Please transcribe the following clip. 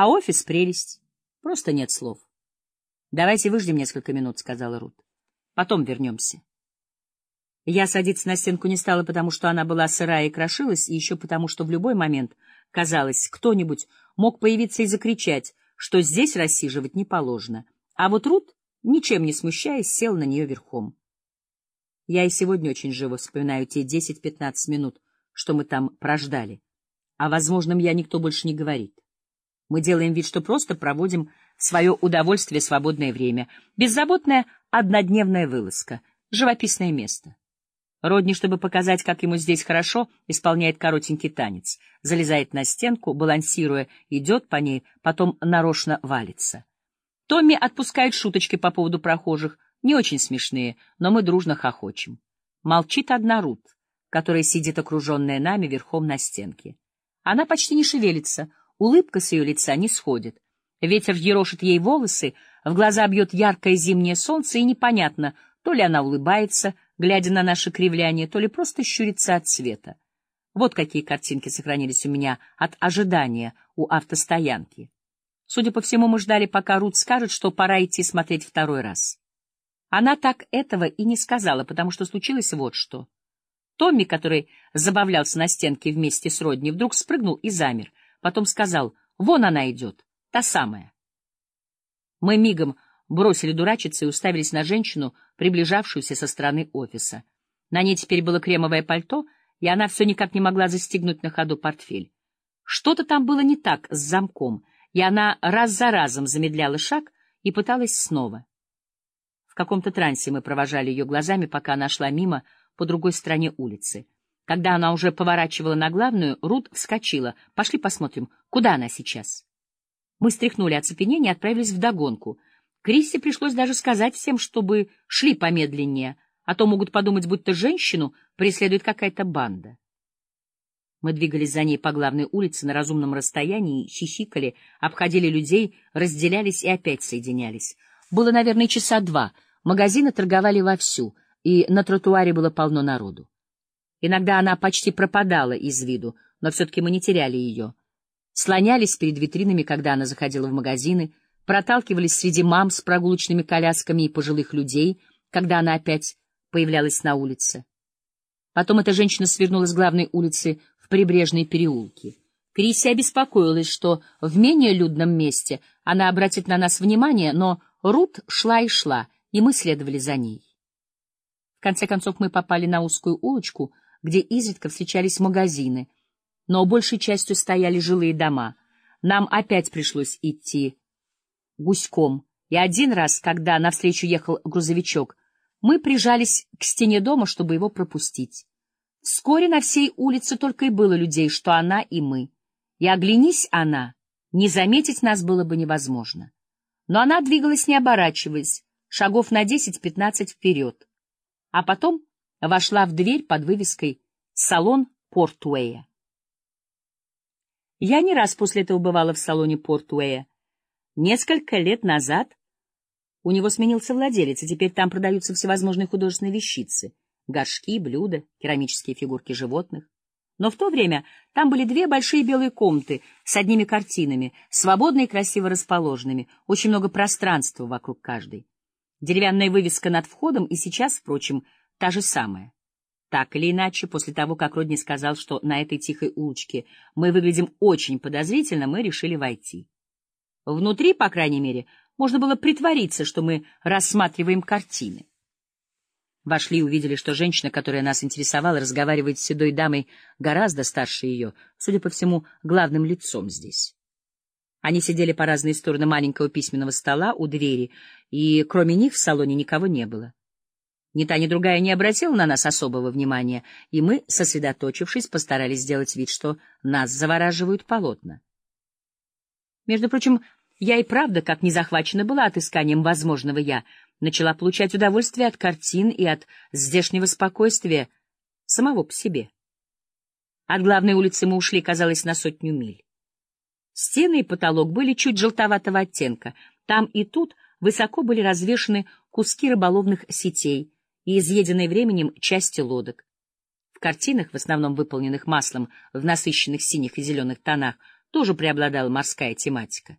А офис — прелесть. Просто нет слов. — Давайте выждем несколько минут, — сказала Рут. — Потом вернемся. Я садиться на стенку не стала, потому что она была сырая и крошилась, и еще потому, что в любой момент, казалось, кто-нибудь мог появиться и закричать, что здесь рассиживать не положено. А вот Рут, ничем не смущаясь, сел на нее верхом. Я и сегодня очень живо вспоминаю те 10-15 минут, что мы там прождали. О возможном я никто больше не говорит. Мы делаем вид, что просто проводим свое удовольствие свободное время. Беззаботная однодневная вылазка. Живописное место. Родни, чтобы показать, как ему здесь хорошо, исполняет коротенький танец. Залезает на стенку, балансируя, идет по ней, потом нарочно валится. Томми отпускает шуточки по поводу прохожих, не очень смешные, но мы дружно хохочем. Молчит одна Рут, которая сидит окруженная нами верхом на стенке. Она почти не шевелится, улыбка с ее лица не сходит. Ветер ерошит ей волосы, в глаза бьет яркое зимнее солнце, и непонятно, то ли она улыбается, глядя на наше кривляние, то ли просто щурится от света. Вот какие картинки сохранились у меня от ожидания у автостоянки. Судя по всему, мы ждали, пока Рут скажет, что пора идти смотреть второй раз. Она так этого и не сказала, потому что случилось вот что. Томми, который забавлялся на стенке вместе с Родни, вдруг спрыгнул и замер. Потом сказал, «Вон она идет, та самая». Мы мигом бросили дурачиться и уставились на женщину, приближавшуюся со стороны офиса. На ней теперь было кремовое пальто, и она все никак не могла застегнуть на ходу портфель. Что-то там было не так с замком, и она раз за разом замедляла шаг и пыталась снова. В каком-то трансе мы провожали ее глазами, пока она шла мимо по другой стороне улицы. Когда она уже поворачивала на главную, Рут вскочила. «Пошли посмотрим, куда она сейчас?» Мы стряхнули оцепенение и отправились вдогонку — Крисси пришлось даже сказать всем, чтобы шли помедленнее, а то могут подумать, будто женщину преследует какая-то банда. Мы двигались за ней по главной улице на разумном расстоянии, хихикали, обходили людей, разделялись и опять соединялись. Было, наверное, часа два. Магазины торговали вовсю, и на тротуаре было полно народу. Иногда она почти пропадала из виду, но все-таки мы не теряли ее. Слонялись перед витринами, когда она заходила в магазины — проталкивались среди мам с прогулочными колясками и пожилых людей, когда она опять появлялась на улице. Потом эта женщина свернула с главной улицы в прибрежные переулки. Крисси обеспокоилась, что в менее людном месте она обратит на нас внимание, но Рут шла и шла, и мы следовали за ней. В конце концов мы попали на узкую улочку, где изредка встречались магазины, но большей частью стояли жилые дома. Нам опять пришлось идти гуськом, и один раз, когда навстречу ехал грузовичок, мы прижались к стене дома, чтобы его пропустить. Вскоре на всей улице только и было людей, что она и мы. И оглянись она, не заметить нас было бы невозможно. Но она двигалась, не оборачиваясь, шагов на десять-пятнадцать вперед. А потом вошла в дверь под вывеской «Салон Портуэя». Я не раз после этого бывала в салоне Портуэя, Несколько лет назад у него сменился владелец, и теперь там продаются всевозможные художественные вещицы — горшки, блюда, керамические фигурки животных. Но в то время там были две большие белые комнаты с одними картинами, свободно и красиво расположенными, очень много пространства вокруг каждой. Деревянная вывеска над входом и сейчас, впрочем, та же самая. Так или иначе, после того, как Родни сказал, что на этой тихой улочке мы выглядим очень подозрительно, мы решили войти. Внутри, по крайней мере, можно было притвориться, что мы рассматриваем картины. Вошли и увидели, что женщина, которая нас интересовала, разговаривает с седой дамой гораздо старше ее, судя по всему, главным лицом здесь. Они сидели по разные стороны маленького письменного стола у двери, и кроме них в салоне никого не было. Ни та, ни другая не обратила на нас особого внимания, и мы, сосредоточившись, постарались сделать вид, что нас завораживают полотна. Между прочим, я и правда, как не захвачена была отысканием возможного «я», начала получать удовольствие от картин и от здешнего спокойствия самого по себе. От главной улицы мы ушли, казалось, на сотню миль. Стены и потолок были чуть желтоватого оттенка. Там и тут высоко были развешаны куски рыболовных сетей и изъеденные временем части лодок. В картинах, в основном выполненных маслом в насыщенных синих и зеленых тонах, тоже преобладала морская тематика.